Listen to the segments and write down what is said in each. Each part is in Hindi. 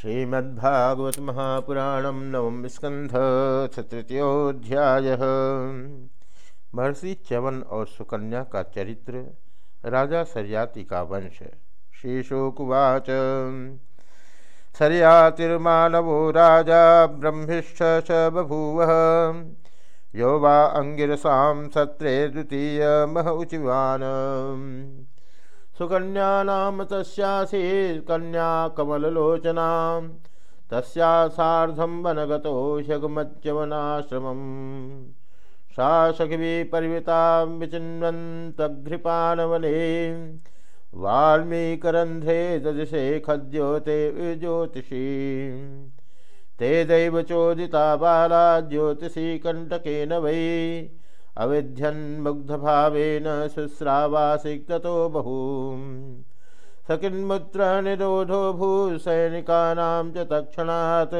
श्रीमद्भागवत महापुराण नवम स्कंध तृतीयोध्याय महर्षि च्यवन और सुकन्या का चरित्र, राजा सरयाति का वंश, श्रीशोकुवाच। सरयातिर्मानवो राजा ब्रह्मिष्ठ च बभूव। यो वा अंगिरसां सत्रे द्वितीय मह सुकन्या नाम तस्यासी कन्या कमललोचना तस्या सार्धं वनगतो ह्यगमज्यवनाश्रमम् सा सखिभिः परिवृतां विचिन्वन्तघ्रिपानवने वाल्मीकरन्ध्रे ददिशे खद्योते ज्योतिषी। ते दैव चोदिता बाला ज्योतिषी कण्टकेन वै अविध्यन्मुग्धभावेन शुश्रावासिक्ततो बहु सकिन्मुद्रनिरोधो भूसैनिकानां च तत्क्षणात्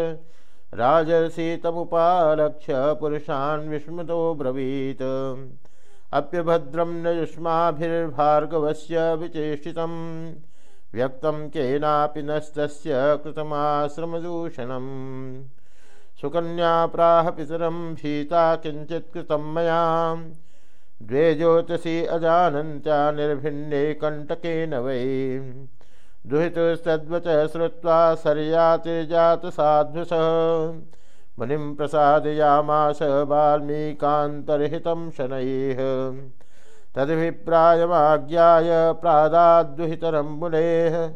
राजर्षितमुपालक्ष्य पुरुषान् विस्मृतो ब्रवीत्। अप्यभद्रं न युष्माभिर्भार्गवस्य विचेष्टितं व्यक्तं केनापि नस्तस्य कृतमाश्रमदूषणम्। सुकन्या प्राह पितरं भीता किञ्चित् कृतं मया। द्वे ज्योतिषी अजानन्त्या निर्भिन्ने कण्टकेन वै। दुहितस्तद्वच श्रुत्वा सर्यातिर्जातसाध्वसः मुनिं प्रसादयामास वाल्मीकान्तर्हितं शनैः। तदभिप्रायमाज्ञाय प्रादाद्दुहितरं मुनेः।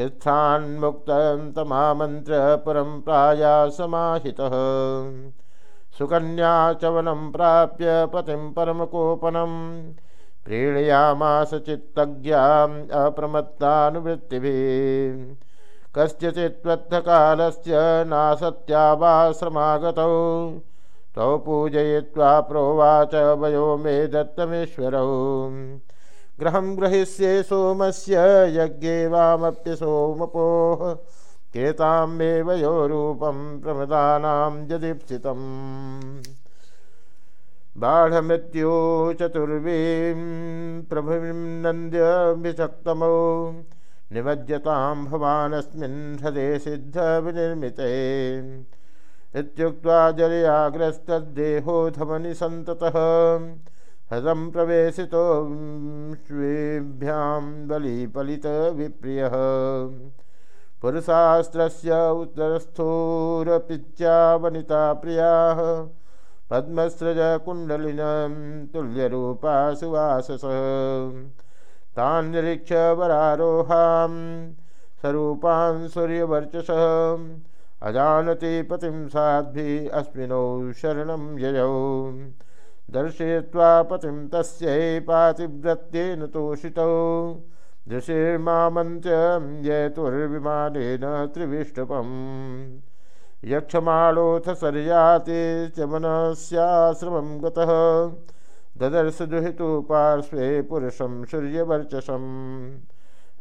कृत्थान्मुक्तमामन्त्र परं प्राया समाहितः। सुकन्या चवनं प्राप्य पतिं परमकोपनं। प्रीणयामास चित्तज्ञाम् अप्रमत्तानुवृत्तिभिः। कस्यचित्त्वत्थकालस्य नासत्यावाश्रमागतौ तौ पूजयित्वा प्रोवाच वयो मे दत्तमेश्वरौ। ग्रहं ग्रहीष्ये सोमस्य यज्ञे वामप्य सोमपोः केतां मे वयो रूपं प्रमदानां यदीप्सितम् बाढमृत्यो चतुर्वीं प्रभुं नन्द्यभिषक्तमौ, निमज्जतां भवानस्मिन् हृदे सिद्धविनिर्मिते। इत्युक्त्वा जलयाग्रस्तद्देहोधमनि सन्ततः हृदं प्रवेशितो स्वेभ्यां बलिपलितविप्रियः पुरुषास्त्रस्य उत्तरस्थोरपिच्या वनिता प्रियाः। पद्मस्रजकुण्डलिनं तुल्यरूपा सुवासस। तान् निरीक्ष्य वरारोहां स्वरूपान् सूर्यवर्चसः। अजानति पतिं साध्भिः अस्मिनौ शरणं ययौ। दर्शय्वा पतिं तस्यै पातिव्रत्येन तोषितौ। दृशिर्मामन्त्यं यतुर्विमानेन त्रिविष्टपम्। यक्षमाणोऽथ सर्याति च मनस्याश्रमं गतः। ददर्श दुहितु पार्श्वे पुरुषं सूर्यवर्चसं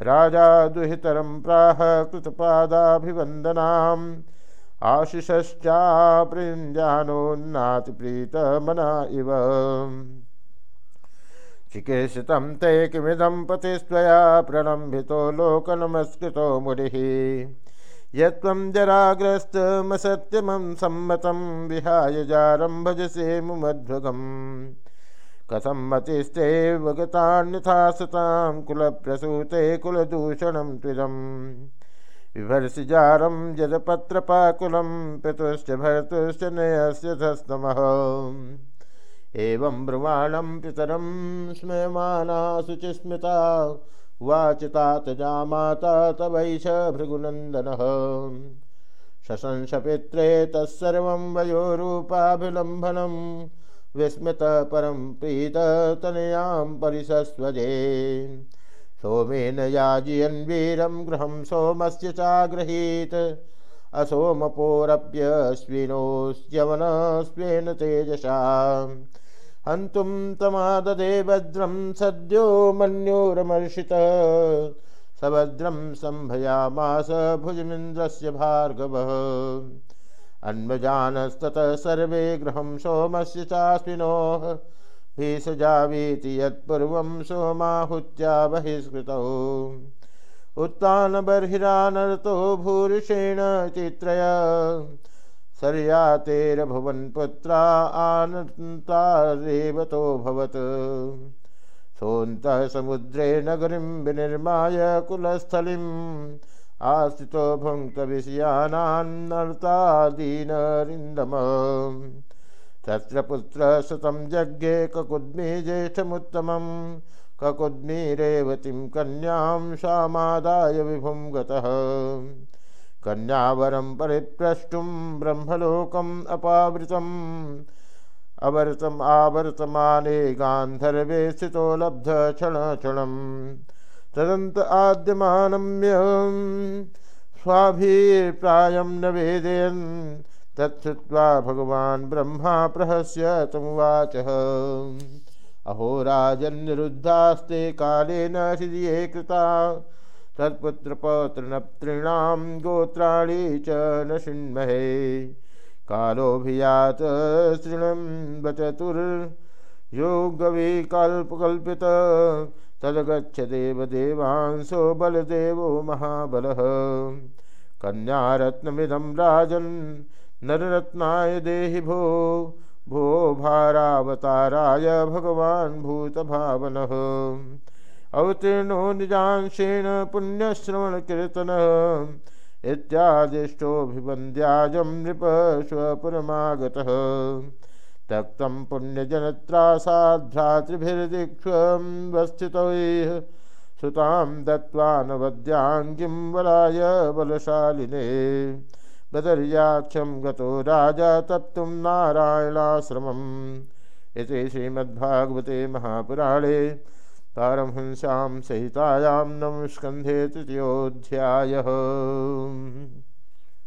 राजा दुहितरं प्राह कृतपादाभिवन्दनाम्। आशिषश्चाप्रीञ्जानोन्नातिप्रीतमना इव। चिकीर्षितं ते किमिदं पतिस्त्वया प्रणम्भितो लोकनमस्कृतो मुनिः। यत्त्वं जराग्रस्तमसत्यमं सम्मतं विहाय जारं भजसे मुमध्वगम्। कथं मतिस्तेव गतान्यथा सतां कुलप्रसूते कुलदूषणं त्विदम्। विभर्षिजारं यदपत्रपाकुलं पितुश्च भर्तुश्च नयस्य धस्तमः। एवं ब्रुवाणं पितरं स्मयमाना शुचिस्मृता वाचितात जामाता तवैष भृगुनन्दनः। शशंसपित्रे तत्सर्वं वयोरूपाभिलम्भनं विस्मृतः परं प्रीततनयां परिसस्वजे। सोमेन याजयन् वीरं गृहं सोमस्य चागृहीत असोमपोरप्यश्विनोस्यवनस्वेन तेजसा। हन्तुं तमाददे भद्रं सद्यो मन्योरमर्षित। सभद्रं सम्भयामास भुजमिन्द्रस्य भार्गवः। अन्वजानस्ततः सर्वे गृहं सोमस्य चास्मिनोः भीषजावीति यत्पूर्वं सोमाहुत्या बहिष्कृतौ। उत्तान बर्हिरानरतो भूरिषेण चित्रय। सर्यातेरभुवन् पुत्रा आनन्तारेवतो भवत्। सोऽन्तः समुद्रे नगरीं विनिर्माय कुलस्थलिम् आस्थितो भुङ्क्तविषयानान्नर्तादीनरिन्दम। तत्र पुत्रशतं यज्ञे ककुद्मी ज्येष्ठमुत्तमं ककुद्मी रेवतीं कन्यां सामादाय विभुं गतः। कन्यावरं परिप्रष्टुं ब्रह्मलोकम् अपावृतम्। अवर्तम आवर्तमाने गान्धर्वे स्थितो लब्ध क्षण क्षणम् तदन्त आद्यमानम्य स्वाभिप्रायं न वेदयन् तच्छ्रुत्वा भगवान् ब्रह्मा प्रहस्य तमुवाचः। अहो राजन्निरुद्धास्ते कालेन हृदये कृता। तत्पुत्रपौत्रनप्तॄणां गोत्राणि च न शृण्महे। कालोभियात शृणं वचतुर्योगविकल्पकल्पित। तदगच्छ देवदेवांसो बलदेवो महाबलः। कन्यारत्नमिदं राजन् नररत्नाय देहि भो भो भारावताराय भगवान् भूतभावनः। अवतीर्णो निजांशेन पुण्यश्रवणकीर्तनः इत्यादिष्टोऽभिवन्द्याजं नृप स्वपुरमागतः त्यक्तं पुण्यजनत्रासाद्भ्रातृभिर्दीक्षवस्थितैः सुतां दत्त्वानवद्याङ्गिं वराय बलशालिने। बदर्याक्षं गतो राजा तप्तुम नारायणाश्रमम। इति श्रीमद्भागवते महापुराणे पारमहंस्यां सहितायां नमस्कंधे तृतीयोऽध्यायः।